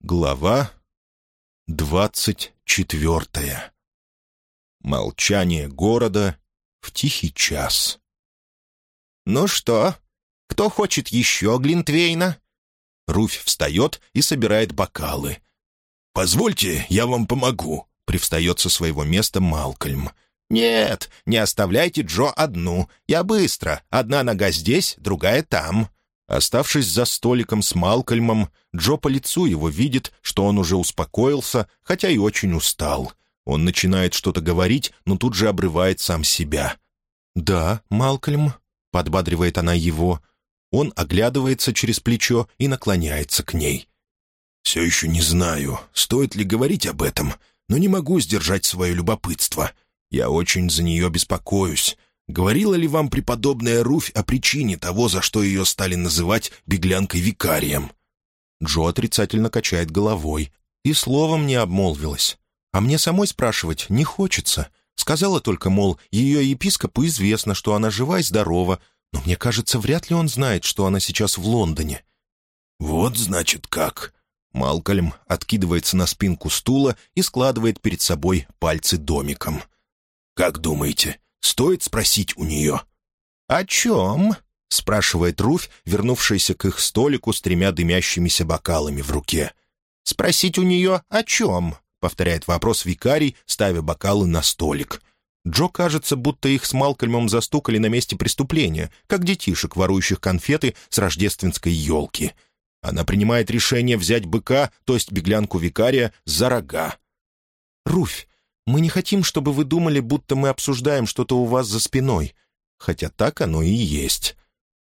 Глава двадцать четвертая. Молчание города в тихий час. «Ну что, кто хочет еще Глинтвейна?» Руфь встает и собирает бокалы. «Позвольте, я вам помогу», — привстает со своего места Малкольм. «Нет, не оставляйте Джо одну. Я быстро. Одна нога здесь, другая там». Оставшись за столиком с Малкольмом, Джо по лицу его видит, что он уже успокоился, хотя и очень устал. Он начинает что-то говорить, но тут же обрывает сам себя. «Да, Малкольм», — подбадривает она его. Он оглядывается через плечо и наклоняется к ней. «Все еще не знаю, стоит ли говорить об этом, но не могу сдержать свое любопытство. Я очень за нее беспокоюсь. Говорила ли вам преподобная Руфь о причине того, за что ее стали называть беглянкой-викарием?» Джо отрицательно качает головой и словом не обмолвилась. «А мне самой спрашивать не хочется. Сказала только, мол, ее епископу известно, что она жива и здорова, но мне кажется, вряд ли он знает, что она сейчас в Лондоне». «Вот, значит, как». Малкольм откидывается на спинку стула и складывает перед собой пальцы домиком. «Как думаете, Стоит спросить у нее». «О чем?» — спрашивает Руфь, вернувшаяся к их столику с тремя дымящимися бокалами в руке. «Спросить у нее о чем?» — повторяет вопрос викарий, ставя бокалы на столик. Джо кажется, будто их с Малкольмом застукали на месте преступления, как детишек, ворующих конфеты с рождественской елки. Она принимает решение взять быка, то есть беглянку викария, за рога. «Руфь, мы не хотим, чтобы вы думали, будто мы обсуждаем что-то у вас за спиной. Хотя так оно и есть.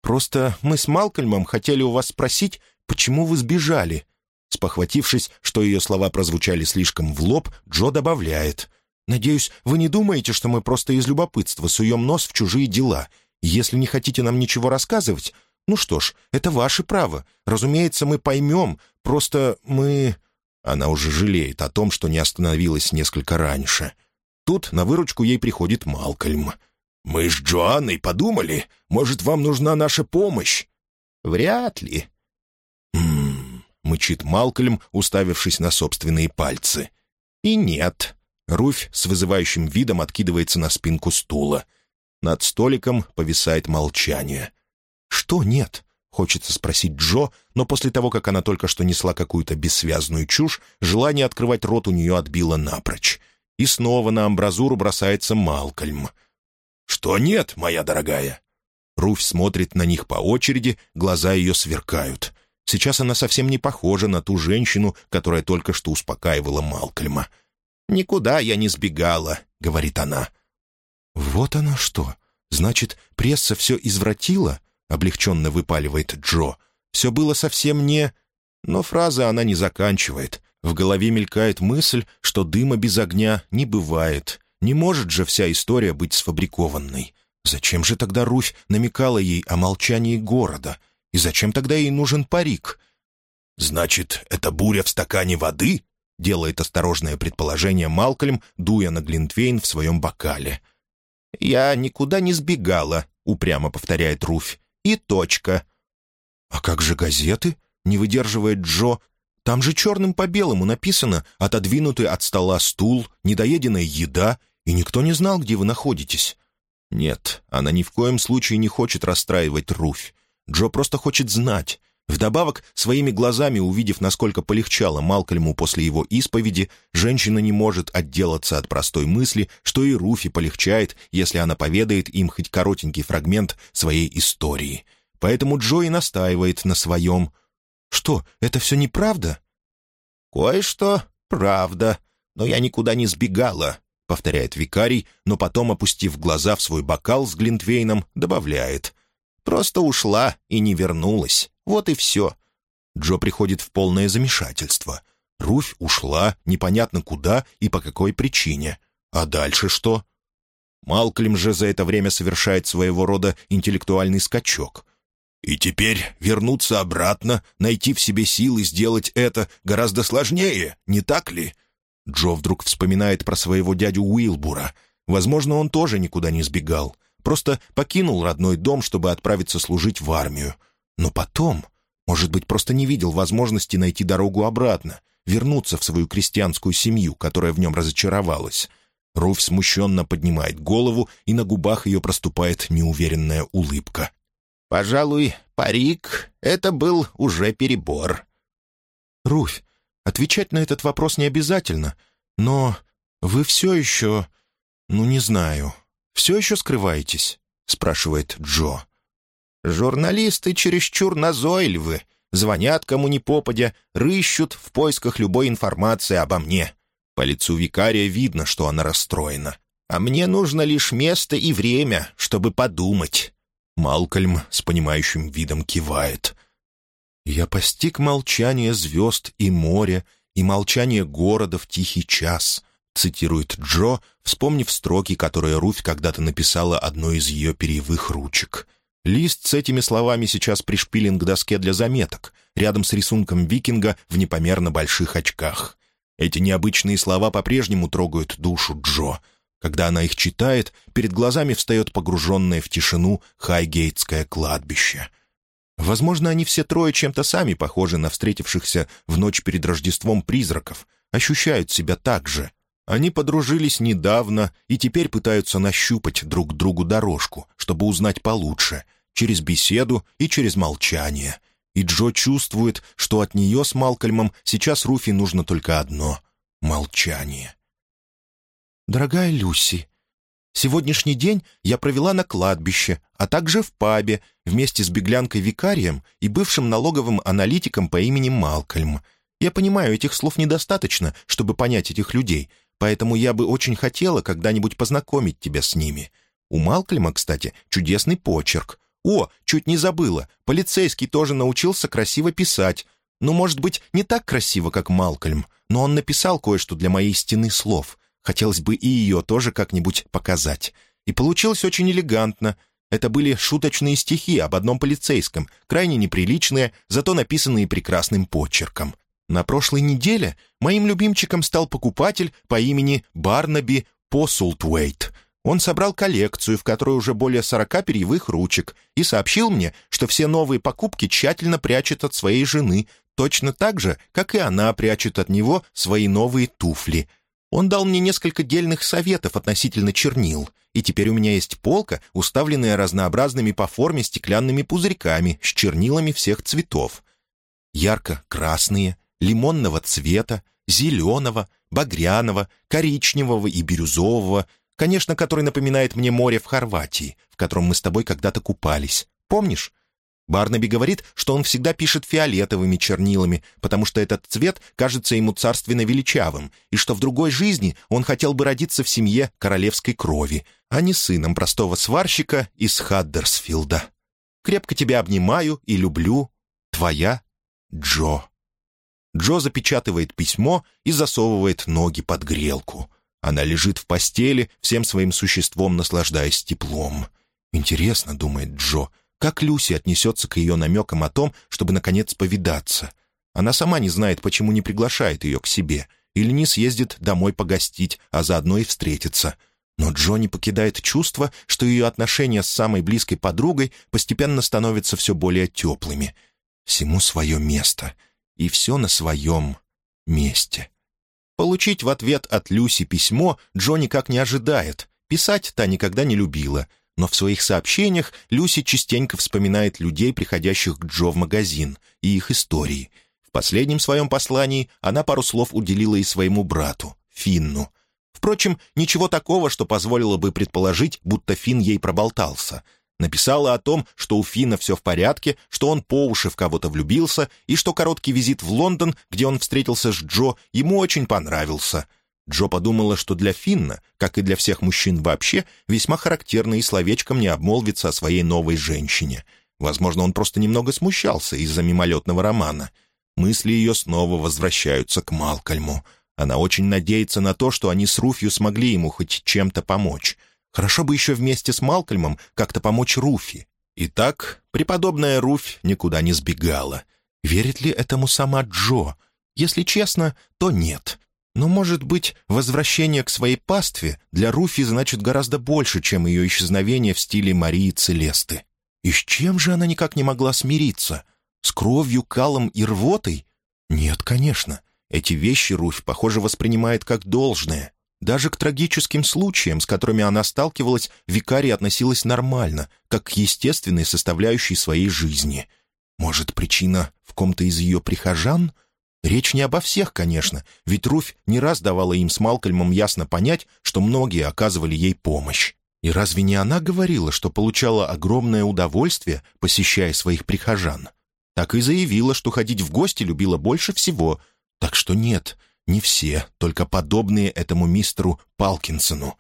Просто мы с Малкольмом хотели у вас спросить, почему вы сбежали». Спохватившись, что ее слова прозвучали слишком в лоб, Джо добавляет. «Надеюсь, вы не думаете, что мы просто из любопытства суем нос в чужие дела. Если не хотите нам ничего рассказывать, ну что ж, это ваше право. Разумеется, мы поймем, просто мы...» Она уже жалеет о том, что не остановилась несколько раньше. Тут на выручку ей приходит Малкольм. «Мы с Джоанной подумали, может, вам нужна наша помощь?» «Вряд ли». «М-м-м», мычит Малкольм, уставившись на собственные пальцы. «И нет». Руфь с вызывающим видом откидывается на спинку стула. Над столиком повисает молчание. «Что нет?» Хочется спросить Джо, но после того, как она только что несла какую-то бессвязную чушь, желание открывать рот у нее отбило напрочь. И снова на амбразуру бросается Малкольм. «Что нет, моя дорогая?» Руфь смотрит на них по очереди, глаза ее сверкают. Сейчас она совсем не похожа на ту женщину, которая только что успокаивала Малкольма. «Никуда я не сбегала», — говорит она. «Вот оно что. Значит, пресса все извратила?» — облегченно выпаливает Джо. «Все было совсем не...» Но фразы она не заканчивает. В голове мелькает мысль, что дыма без огня не бывает. Не может же вся история быть сфабрикованной. Зачем же тогда Руфь намекала ей о молчании города? И зачем тогда ей нужен парик? «Значит, это буря в стакане воды?» — делает осторожное предположение Малкольм, дуя на Глинтвейн в своем бокале. «Я никуда не сбегала», — упрямо повторяет Руфь и точка». «А как же газеты?» — не выдерживает Джо. «Там же черным по белому написано «отодвинутый от стола стул», «недоеденная еда», и никто не знал, где вы находитесь». Нет, она ни в коем случае не хочет расстраивать Руфь. Джо просто хочет знать. Вдобавок, своими глазами увидев, насколько полегчало Малкольму после его исповеди, женщина не может отделаться от простой мысли, что и Руфи полегчает, если она поведает им хоть коротенький фрагмент своей истории. Поэтому Джо настаивает на своем. «Что, это все неправда?» «Кое-что правда, но я никуда не сбегала», — повторяет викарий, но потом, опустив глаза в свой бокал с Глинтвейном, добавляет. «Просто ушла и не вернулась». Вот и все. Джо приходит в полное замешательство. Руфь ушла, непонятно куда и по какой причине. А дальше что? Малклим же за это время совершает своего рода интеллектуальный скачок. И теперь вернуться обратно, найти в себе силы сделать это гораздо сложнее, не так ли? Джо вдруг вспоминает про своего дядю Уилбура. Возможно, он тоже никуда не сбегал. Просто покинул родной дом, чтобы отправиться служить в армию. Но потом, Может быть, просто не видел возможности найти дорогу обратно, вернуться в свою крестьянскую семью, которая в нем разочаровалась. Руфь смущенно поднимает голову, и на губах ее проступает неуверенная улыбка. «Пожалуй, парик — это был уже перебор». «Руфь, отвечать на этот вопрос не обязательно, но вы все еще... ну, не знаю, все еще скрываетесь?» — спрашивает Джо. «Журналисты чересчур назойливы, звонят кому ни попадя, рыщут в поисках любой информации обо мне. По лицу викария видно, что она расстроена. А мне нужно лишь место и время, чтобы подумать». Малкольм с понимающим видом кивает. «Я постиг молчание звезд и моря, и молчание города в тихий час», цитирует Джо, вспомнив строки, которые Руфь когда-то написала одной из ее перьевых ручек — Лист с этими словами сейчас пришпилен к доске для заметок, рядом с рисунком викинга в непомерно больших очках. Эти необычные слова по-прежнему трогают душу Джо. Когда она их читает, перед глазами встает погруженное в тишину Хайгейтское кладбище. Возможно, они все трое чем-то сами похожи на встретившихся в ночь перед Рождеством призраков, ощущают себя так же. Они подружились недавно и теперь пытаются нащупать друг другу дорожку, чтобы узнать получше — через беседу и через молчание. И Джо чувствует, что от нее с Малкольмом сейчас Руфи нужно только одно — молчание. «Дорогая Люси, сегодняшний день я провела на кладбище, а также в пабе вместе с беглянкой-викарием и бывшим налоговым аналитиком по имени Малкольм. Я понимаю, этих слов недостаточно, чтобы понять этих людей, поэтому я бы очень хотела когда-нибудь познакомить тебя с ними. У Малкольма, кстати, чудесный почерк. О, чуть не забыла, полицейский тоже научился красиво писать. Ну, может быть, не так красиво, как Малкольм, но он написал кое-что для моей стены слов. Хотелось бы и ее тоже как-нибудь показать. И получилось очень элегантно. Это были шуточные стихи об одном полицейском, крайне неприличные, зато написанные прекрасным почерком. На прошлой неделе моим любимчиком стал покупатель по имени Барнаби Посултвейт — он собрал коллекцию, в которой уже более сорока перьевых ручек, и сообщил мне, что все новые покупки тщательно прячет от своей жены, точно так же, как и она прячет от него свои новые туфли. Он дал мне несколько дельных советов относительно чернил, и теперь у меня есть полка, уставленная разнообразными по форме стеклянными пузырьками с чернилами всех цветов. Ярко-красные, лимонного цвета, зеленого, багряного, коричневого и бирюзового, Конечно, который напоминает мне море в Хорватии, в котором мы с тобой когда-то купались. Помнишь? Барнаби говорит, что он всегда пишет фиолетовыми чернилами, потому что этот цвет кажется ему царственно величавым, и что в другой жизни он хотел бы родиться в семье королевской крови, а не сыном простого сварщика из Хаддерсфилда. Крепко тебя обнимаю и люблю. Твоя Джо. Джо запечатывает письмо и засовывает ноги под грелку. Она лежит в постели, всем своим существом наслаждаясь теплом. «Интересно», — думает Джо, — «как Люси отнесется к ее намекам о том, чтобы, наконец, повидаться? Она сама не знает, почему не приглашает ее к себе, или не съездит домой погостить, а заодно и встретиться». Но Джо не покидает чувство, что ее отношения с самой близкой подругой постепенно становятся все более теплыми. Всему свое место. И все на своем месте. Получить в ответ от Люси письмо Джо никак не ожидает. Писать та никогда не любила. Но в своих сообщениях Люси частенько вспоминает людей, приходящих к Джо в магазин, и их истории. В последнем своем послании она пару слов уделила и своему брату, Финну. Впрочем, ничего такого, что позволило бы предположить, будто Финн ей проболтался — Написала о том, что у Фина все в порядке, что он по уши в кого-то влюбился и что короткий визит в Лондон, где он встретился с Джо, ему очень понравился. Джо подумала, что для Финна, как и для всех мужчин вообще, весьма характерно и словечком не обмолвиться о своей новой женщине. Возможно, он просто немного смущался из-за мимолетного романа. Мысли ее снова возвращаются к Малкольму. Она очень надеется на то, что они с Руфью смогли ему хоть чем-то помочь. Хорошо бы еще вместе с Малкольмом как-то помочь Руфи. Итак, преподобная Руфь никуда не сбегала. Верит ли этому сама Джо? Если честно, то нет. Но, может быть, возвращение к своей пастве для Руфи значит гораздо больше, чем ее исчезновение в стиле Марии Целесты. И с чем же она никак не могла смириться? С кровью, калом и рвотой? Нет, конечно. Эти вещи Руфь, похоже, воспринимает как должное. Даже к трагическим случаям, с которыми она сталкивалась, викарий относилась нормально, как к естественной составляющей своей жизни. Может, причина в ком-то из ее прихожан? Речь не обо всех, конечно, ведь Руфь не раз давала им с Малкольмом ясно понять, что многие оказывали ей помощь. И разве не она говорила, что получала огромное удовольствие, посещая своих прихожан? Так и заявила, что ходить в гости любила больше всего. Так что нет, не все, только подобные этому мистеру Палкинсону.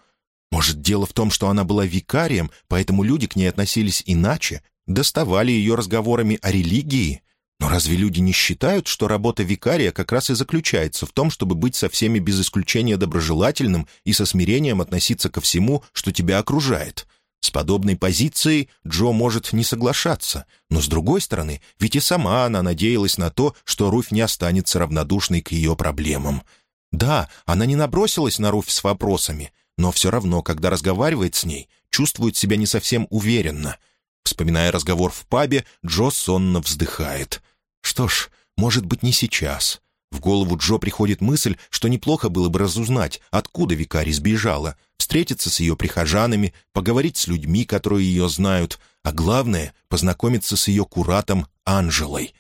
Может, дело в том, что она была викарием, поэтому люди к ней относились иначе, доставали ее разговорами о религии? Но разве люди не считают, что работа викария как раз и заключается в том, чтобы быть со всеми без исключения доброжелательным и со смирением относиться ко всему, что тебя окружает? С подобной позицией Джо может не соглашаться, но, с другой стороны, ведь и сама она надеялась на то, что Руфь не останется равнодушной к ее проблемам. Да, она не набросилась на Руфь с вопросами, но все равно, когда разговаривает с ней, чувствует себя не совсем уверенно. Вспоминая разговор в пабе, Джо сонно вздыхает. Что ж, может быть, не сейчас. В голову Джо приходит мысль, что неплохо было бы разузнать, откуда викарий сбежала, встретиться с ее прихожанами, поговорить с людьми, которые ее знают, а главное — познакомиться с ее куратом Анжелой.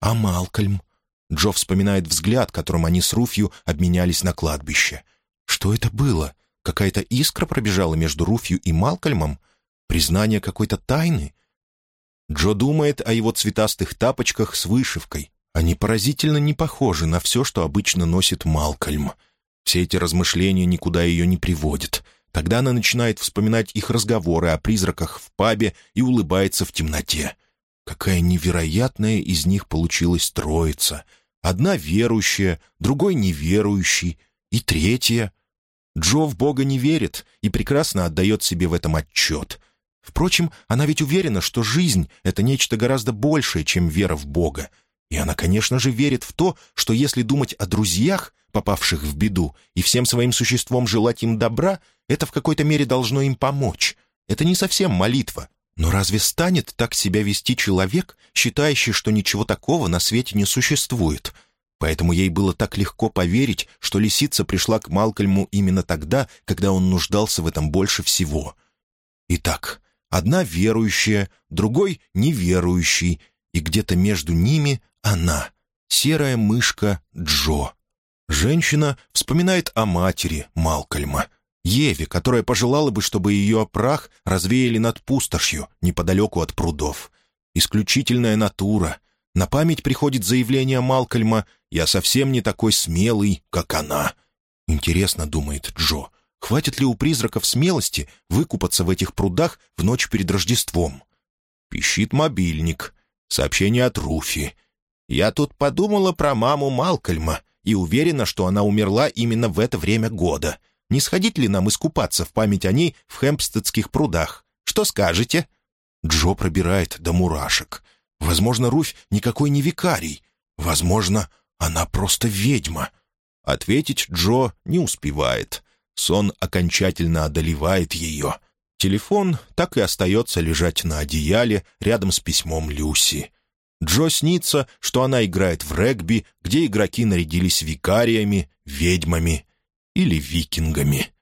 А Малкольм? Джо вспоминает взгляд, которым они с Руфью обменялись на кладбище. Что это было? Какая-то искра пробежала между Руфью и Малкольмом? Признание какой-то тайны? Джо думает о его цветастых тапочках с вышивкой. Они поразительно не похожи на все, что обычно носит Малкольм. Все эти размышления никуда ее не приводят. Тогда она начинает вспоминать их разговоры о призраках в пабе и улыбается в темноте. Какая невероятная из них получилась троица. Одна верующая, другой неверующий и третья. Джо в Бога не верит и прекрасно отдает себе в этом отчет. Впрочем, она ведь уверена, что жизнь — это нечто гораздо большее, чем вера в Бога. И она, конечно же, верит в то, что если думать о друзьях, попавших в беду, и всем своим существом желать им добра, это в какой-то мере должно им помочь. Это не совсем молитва. Но разве станет так себя вести человек, считающий, что ничего такого на свете не существует? Поэтому ей было так легко поверить, что лисица пришла к Малкольму именно тогда, когда он нуждался в этом больше всего. Итак, Одна верующая, другой неверующий, и где-то между ними она, серая мышка Джо. Женщина вспоминает о матери Малкольма, Еве, которая пожелала бы, чтобы ее прах развеяли над пустошью, неподалеку от прудов. Исключительная натура. На память приходит заявление Малкольма «Я совсем не такой смелый, как она». Интересно, думает Джо, Хватит ли у призраков смелости выкупаться в этих прудах в ночь перед Рождеством? Пищит мобильник. Сообщение от Руфи. «Я тут подумала про маму Малкольма и уверена, что она умерла именно в это время года. Не сходить ли нам искупаться в память о ней в Хэмпстедских прудах? Что скажете?» Джо пробирает до мурашек. Возможно, Руфь никакой не викарий. Возможно, она просто ведьма. Ответить Джо не успевает. Сон окончательно одолевает ее. Телефон так и остается лежать на одеяле рядом с письмом Люси. Джо снится, что она играет в регби, где игроки нарядились викариями, ведьмами или викингами.